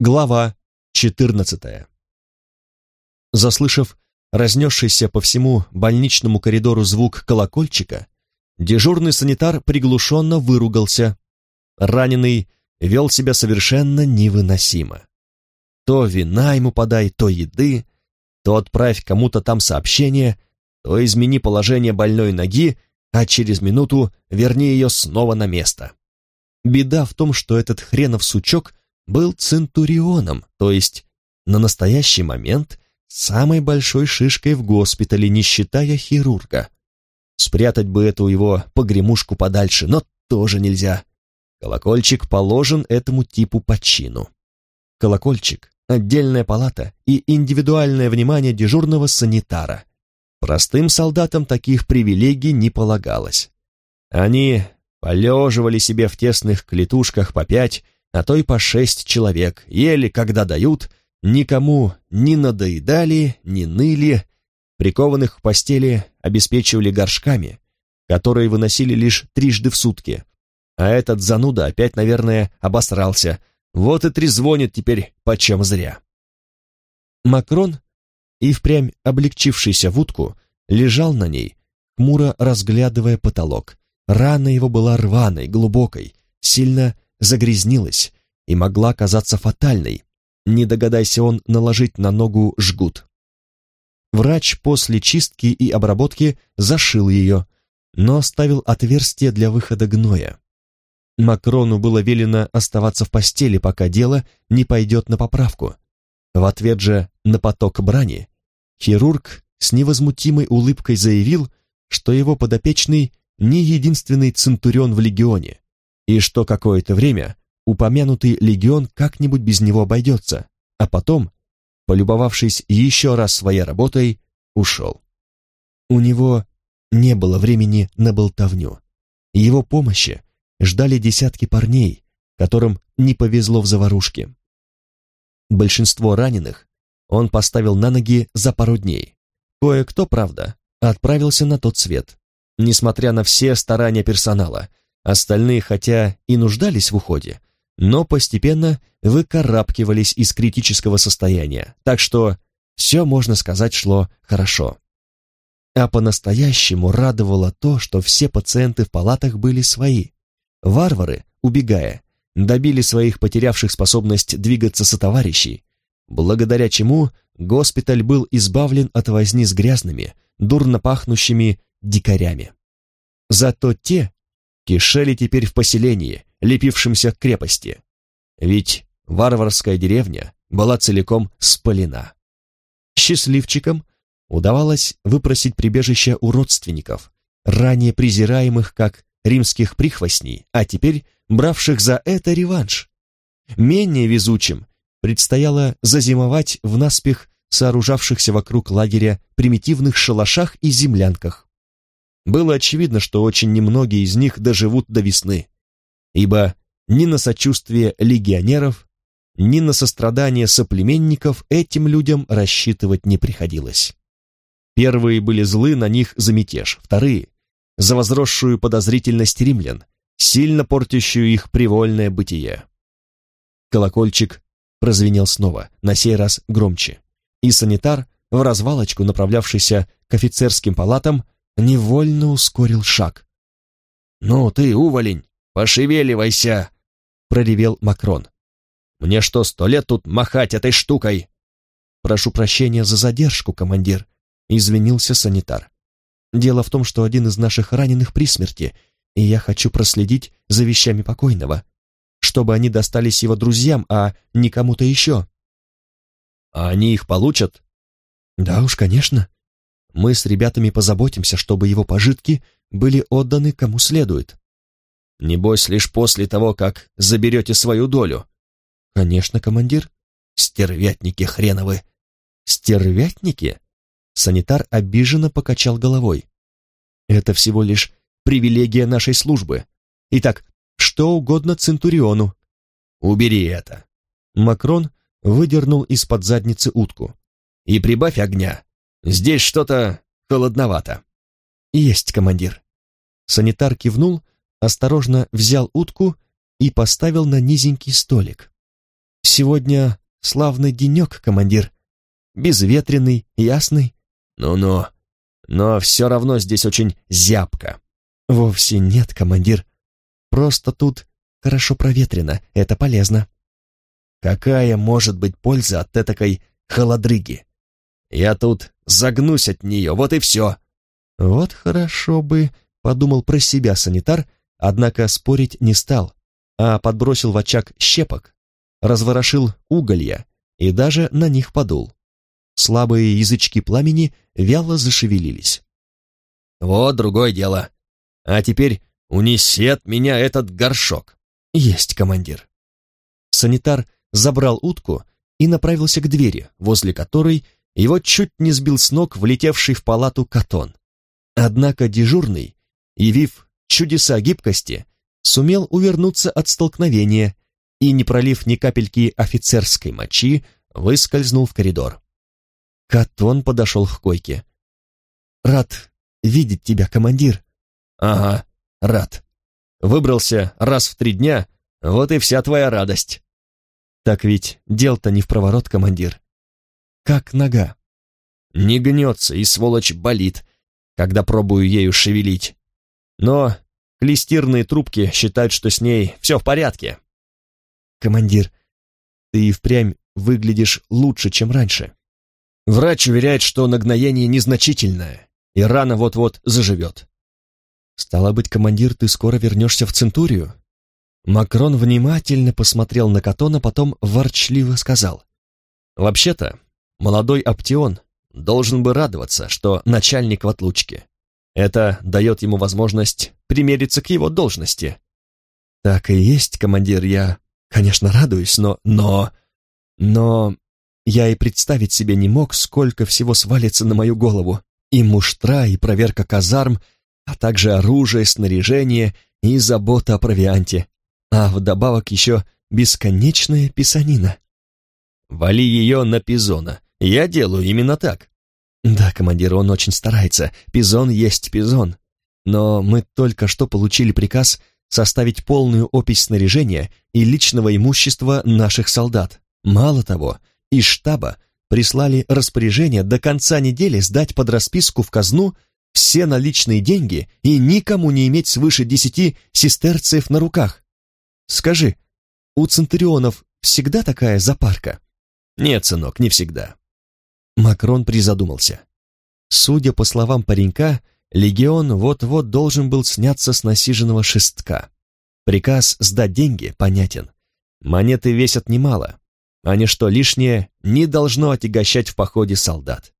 Глава 14. Заслышав разнесшийся по всему больничному коридору звук колокольчика, дежурный санитар приглушенно выругался. Раненый вел себя совершенно невыносимо. То вина ему подай, то еды, то отправь кому-то там сообщение, то измени положение больной ноги, а через минуту верни ее снова на место. Беда в том, что этот хренов сучок был центурионом, то есть на настоящий момент самой большой шишкой в госпитале, не считая хирурга. Спрятать бы эту его погремушку подальше, но тоже нельзя. Колокольчик положен этому типу по чину. Колокольчик, отдельная палата и индивидуальное внимание дежурного санитара. Простым солдатам таких привилегий не полагалось. Они полеживали себе в тесных клетушках по пять, а то и по шесть человек, ели, когда дают, никому не надоедали, не ныли, прикованных в постели обеспечивали горшками, которые выносили лишь трижды в сутки. А этот зануда опять, наверное, обосрался, вот и трезвонит теперь почем зря. Макрон, и впрямь облегчившийся в утку, лежал на ней, хмуро разглядывая потолок. Рана его была рваной, глубокой, сильно загрязнилась и могла казаться фатальной, не догадайся он наложить на ногу жгут. Врач после чистки и обработки зашил ее, но оставил отверстие для выхода гноя. Макрону было велено оставаться в постели, пока дело не пойдет на поправку. В ответ же на поток брани хирург с невозмутимой улыбкой заявил, что его подопечный не единственный центурион в легионе, и что какое-то время упомянутый легион как-нибудь без него обойдется, а потом, полюбовавшись еще раз своей работой, ушел. У него не было времени на болтовню. Его помощи ждали десятки парней, которым не повезло в заварушке. Большинство раненых он поставил на ноги за пару дней. Кое-кто, правда, отправился на тот свет. Несмотря на все старания персонала, Остальные, хотя и нуждались в уходе, но постепенно выкарабкивались из критического состояния, так что все, можно сказать, шло хорошо. А по-настоящему радовало то, что все пациенты в палатах были свои. Варвары, убегая, добили своих потерявших способность двигаться сотоварищей, благодаря чему госпиталь был избавлен от возни с грязными, дурно пахнущими дикарями. Зато те, кишели теперь в поселении, лепившемся к крепости. Ведь варварская деревня была целиком спалена. Счастливчикам удавалось выпросить прибежище у родственников, ранее презираемых как римских прихвостней, а теперь бравших за это реванш. Менее везучим предстояло зазимовать в наспех сооружавшихся вокруг лагеря примитивных шалашах и землянках. Было очевидно, что очень немногие из них доживут до весны, ибо ни на сочувствие легионеров, ни на сострадание соплеменников этим людям рассчитывать не приходилось. Первые были злы на них за мятеж, вторые — за возросшую подозрительность римлян, сильно портящую их привольное бытие. Колокольчик прозвенел снова, на сей раз громче, и санитар, в развалочку направлявшийся к офицерским палатам, невольно ускорил шаг. «Ну ты, уволень, пошевеливайся!» — проревел Макрон. «Мне что, сто лет тут махать этой штукой?» «Прошу прощения за задержку, командир», — извинился санитар. «Дело в том, что один из наших раненых при смерти, и я хочу проследить за вещами покойного, чтобы они достались его друзьям, а не кому-то еще». «А они их получат?» «Да уж, конечно. Мы с ребятами позаботимся, чтобы его пожитки были отданы кому следует. Небось, лишь после того, как заберете свою долю. Конечно, командир. Стервятники хреновы. Стервятники? Санитар обиженно покачал головой. Это всего лишь привилегия нашей службы. Итак, что угодно Центуриону. Убери это. Макрон выдернул из-под задницы утку. И прибавь огня. Здесь что-то холодновато. Есть, командир. Санитар кивнул, осторожно взял утку и поставил на низенький столик. Сегодня славный денек, командир. Безветренный, ясный. Ну-ну, но все равно здесь очень зябко. Вовсе нет, командир. Просто тут хорошо проветрено, это полезно. Какая может быть польза от этакой холодрыги? Я тут загнусь от нее, вот и все. Вот хорошо бы, подумал про себя санитар, однако спорить не стал, а подбросил в очаг щепок, разворошил уголья и даже на них подул. Слабые язычки пламени вяло зашевелились. «Вот другое дело. А теперь унесет меня этот горшок». «Есть, командир». Санитар забрал утку и направился к двери, возле которой его чуть не сбил с ног влетевший в палату катон. Однако дежурный, явив чудеса гибкости, сумел увернуться от столкновения и, не пролив ни капельки офицерской мочи, выскользнул в коридор. Катон подошел к койке. «Рад видеть тебя, командир». «Ага, рад. Выбрался раз в три дня, вот и вся твоя радость». «Так ведь дел-то не в проворот, командир. Как нога?» «Не гнется, и сволочь болит, когда пробую ею шевелить. Но клестирные трубки считают, что с ней все в порядке». «Командир, ты и впрямь выглядишь лучше, чем раньше». Врач уверяет, что нагноение незначительное, и рана вот-вот заживет. Стало быть, командир, ты скоро вернешься в Центурию? Макрон внимательно посмотрел на Катона, потом ворчливо сказал. Вообще-то, молодой Аптион должен бы радоваться, что начальник в отлучке. Это дает ему возможность примериться к его должности. Так и есть, командир, я, конечно, радуюсь, но... Но... Но... Я и представить себе не мог, сколько всего свалится на мою голову. И муштра, и проверка казарм, а также оружие, снаряжение и забота о провианте. А вдобавок еще бесконечная писанина. Вали ее на Пизона. Я делаю именно так. Да, командир, он очень старается. Пизон есть пизон. Но мы только что получили приказ составить полную опись снаряжения и личного имущества наших солдат. Мало того, из штаба прислали распоряжение до конца недели сдать под расписку в казну все наличные деньги и никому не иметь свыше десяти сестерцев на руках. Скажи, у центурионов всегда такая запарка? Нет, сынок, не всегда. Макрон призадумался. Судя по словам паренька, легион вот-вот должен был сняться с насиженного шестка. Приказ сдать деньги понятен. Монеты весят немало, а ничто лишнее не должно отягощать в походе солдат.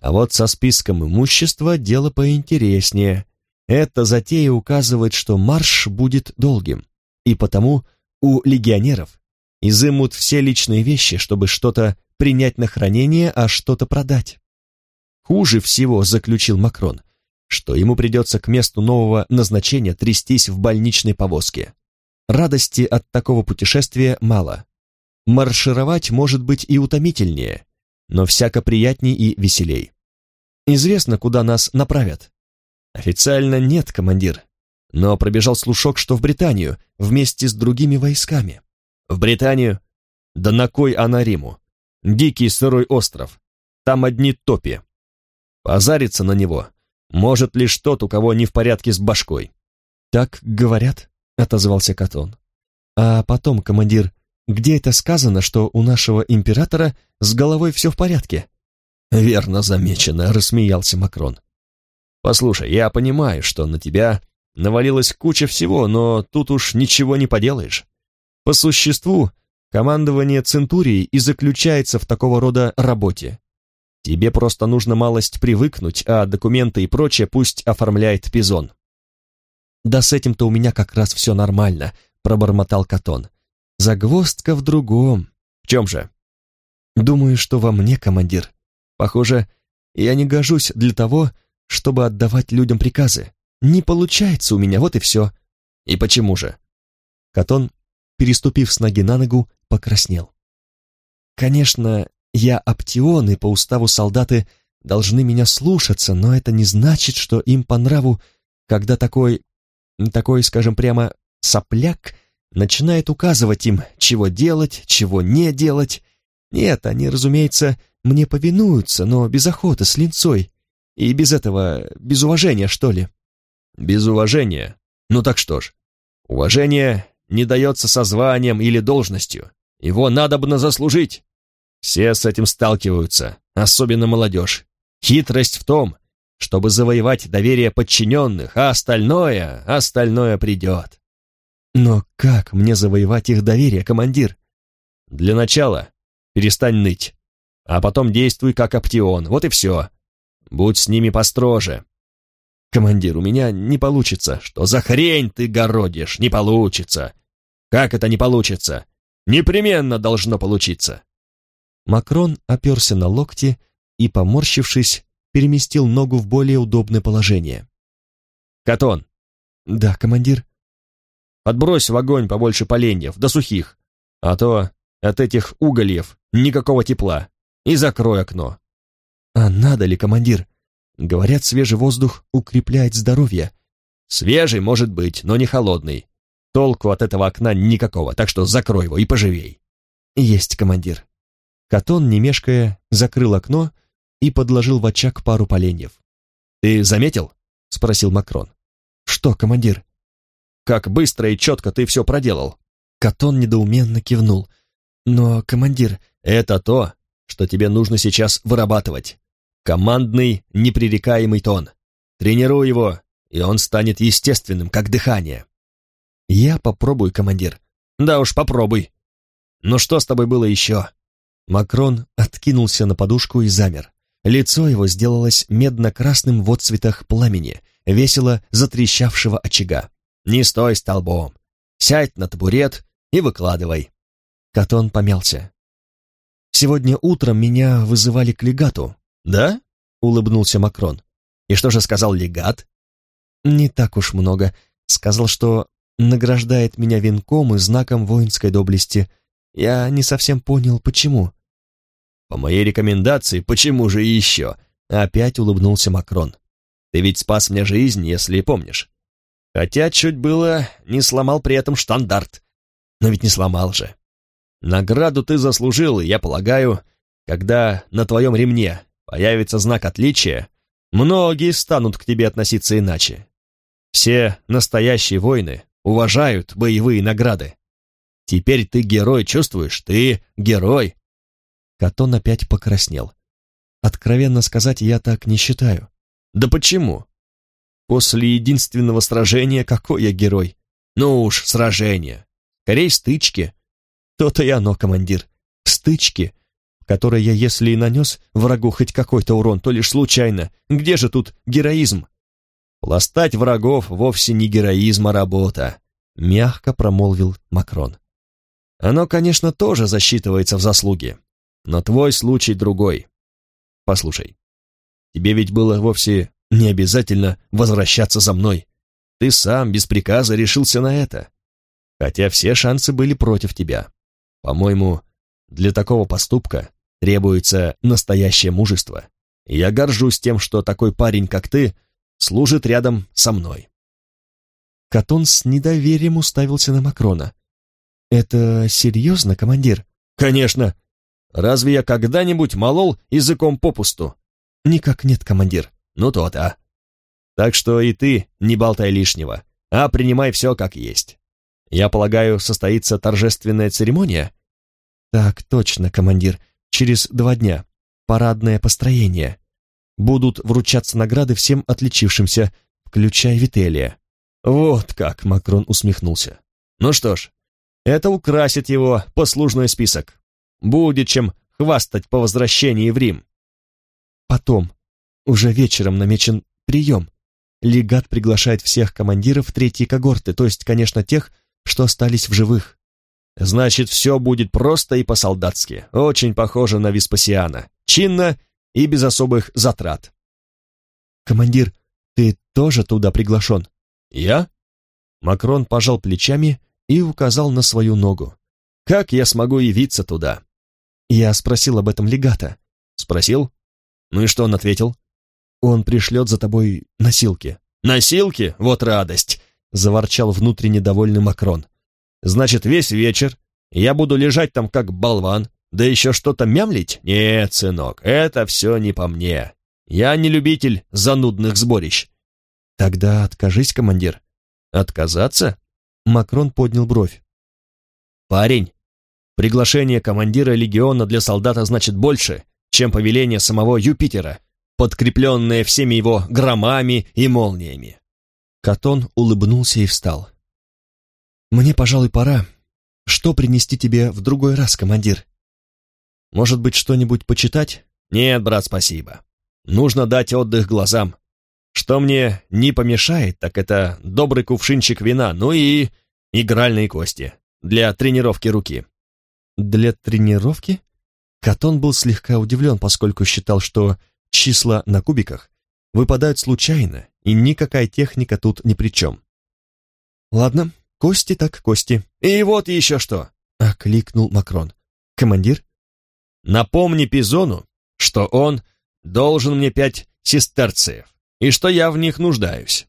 А вот со списком имущества дело поинтереснее. Эта затея указывает, что марш будет долгим, и потому у легионеров изымут все личные вещи, чтобы что-то принять на хранение, а что-то продать. Хуже всего, заключил Макрон, что ему придется к месту нового назначения трястись в больничной повозке. Радости от такого путешествия мало, Маршировать может быть и утомительнее, но всяко приятней и веселей. Известно, куда нас направят. Официально нет, командир, но пробежал слушок, что в Британию, вместе с другими войсками. В Британию? Да на кой она Риму? Дикий сырой остров. Там одни топи. Позариться на него может лишь тот, у кого не в порядке с башкой. Так говорят, отозвался Катон. А потом, командир, где это сказано, что у нашего императора с головой все в порядке?» «Верно замечено», — рассмеялся Макрон. «Послушай, я понимаю, что на тебя навалилась куча всего, но тут уж ничего не поделаешь. По существу, командование Центурии и заключается в такого рода работе. Тебе просто нужно малость привыкнуть, а документы и прочее пусть оформляет Пизон». «Да с этим-то у меня как раз все нормально», — пробормотал Катон. Загвоздка в другом. В чем же? Думаю, что во мне, командир. Похоже, я не гожусь для того, чтобы отдавать людям приказы. Не получается у меня, вот и все. И почему же? Катон, переступив с ноги на ногу, покраснел. Конечно, я оптион, и по уставу солдаты должны меня слушаться, но это не значит, что им по нраву, когда такой, такой, скажем прямо, сопляк начинает указывать им, чего делать, чего не делать. Нет, они, разумеется, мне повинуются, но без охоты, с линцой. И без этого, без уважения, что ли. Без уважения? Ну так что ж, уважение не дается со званием или должностью. Его надобно заслужить. Все с этим сталкиваются, особенно молодежь. Хитрость в том, чтобы завоевать доверие подчиненных, а остальное, остальное придет. Но как мне завоевать их доверие, командир? Для начала перестань ныть, а потом действуй как Аптион, вот и все. Будь с ними построже. Командир, у меня не получится. Что за хрень ты городишь? Не получится. Как это не получится? Непременно должно получиться. Макрон оперся на локти и, поморщившись, переместил ногу в более удобное положение. «Катон!» «Да, командир?» «Отбрось в огонь побольше поленьев, до сухих, а то от этих угольев никакого тепла, и закрой окно». «А надо ли, командир? Говорят, свежий воздух укрепляет здоровье». «Свежий, может быть, но не холодный. Толку от этого окна никакого, так что закрой его и поживей». «Есть, командир». Катон, не мешкая, закрыл окно и подложил в очаг пару поленьев. «Ты заметил?» — спросил Макрон. «Что, командир?» «Как быстро и четко ты все проделал!» Катон недоуменно кивнул. «Но, командир...» «Это то, что тебе нужно сейчас вырабатывать. Командный, непререкаемый тон. Тренируй его, и он станет естественным, как дыхание». «Я попробую, командир». «Да уж, попробуй. Ну что с тобой было еще?» Макрон откинулся на подушку и замер. Лицо его сделалось медно-красным в отцветах пламени, весело затрещавшего очага. «Не стой столбом! Сядь на табурет и выкладывай!» Катон помялся. «Сегодня утром меня вызывали к легату». «Да?» — улыбнулся Макрон. «И что же сказал легат?» «Не так уж много. Сказал, что награждает меня венком и знаком воинской доблести. Я не совсем понял, почему». «По моей рекомендации, почему же еще?» Опять улыбнулся Макрон. «Ты ведь спас мне жизнь, если помнишь. Хотя чуть было не сломал при этом штандарт. Но ведь не сломал же. Награду ты заслужил, я полагаю, когда на твоем ремне появится знак отличия, многие станут к тебе относиться иначе. Все настоящие воины уважают боевые награды. Теперь ты герой, чувствуешь? Ты герой. Катон опять покраснел. Откровенно сказать, я так не считаю. Да почему? После единственного сражения какой я герой? Ну уж, сражение. Скорей стычки. То-то и оно, командир. Стычки, которые я, если и нанес врагу хоть какой-то урон, то лишь случайно. Где же тут героизм? Пластать врагов вовсе не героизм, а работа, мягко промолвил Макрон. Оно, конечно, тоже засчитывается в заслуги. Но твой случай другой. Послушай, тебе ведь было вовсе не обязательно возвращаться за мной. Ты сам без приказа решился на это. Хотя все шансы были против тебя. По-моему, для такого поступка требуется настоящее мужество. Я горжусь тем, что такой парень, как ты, служит рядом со мной. Катон с недоверием уставился на Макрона. «Это серьезно, командир?» «Конечно! Разве я когда-нибудь молол языком попусту? Никак нет, командир. Ну то-то. Так что и ты не болтай лишнего, а принимай все как есть. Я полагаю, состоится торжественная церемония? Так точно, командир. Через два дня. Парадное построение. Будут вручаться награды всем отличившимся, включая Вителия. Вот как, Макрон усмехнулся. Ну что ж, это украсит его послужной список. Будет чем хвастать по возвращении в Рим. Потом, уже вечером намечен прием. Легат приглашает всех командиров третьей когорты, то есть, конечно, тех, что остались в живых. Значит, все будет просто и по-солдатски, очень похоже на Веспасиана, чинно и без особых затрат. Командир, ты тоже туда приглашен? Я? Макрон пожал плечами и указал на свою ногу. Как я смогу явиться туда? Я спросил об этом легата. Спросил? Ну и что он ответил? Он пришлет за тобой носилки. Носилки? Вот радость! Заворчал внутренне довольный Макрон. Значит, весь вечер я буду лежать там как болван, да еще что-то мямлить? Нет, сынок, это все не по мне. Я не любитель занудных сборищ. Тогда откажись, командир. Отказаться? Макрон поднял бровь. Парень, приглашение командира легиона для солдата значит больше, чем повеление самого Юпитера, подкрепленное всеми его громами и молниями. Катон улыбнулся и встал. «Мне, пожалуй, пора. Что принести тебе в другой раз, командир?» «Может быть, что-нибудь почитать?» «Нет, брат, спасибо. Нужно дать отдых глазам. Что мне не помешает, так это добрый кувшинчик вина, ну и игральные кости для тренировки руки». «Для тренировки?» Катон был слегка удивлен, поскольку считал, что числа на кубиках выпадают случайно, и никакая техника тут ни при чем. «Ладно, кости так кости». «И вот еще что!» — окликнул Макрон. «Командир?» «Напомни Пизону, что он должен мне пять сестерцев, и что я в них нуждаюсь».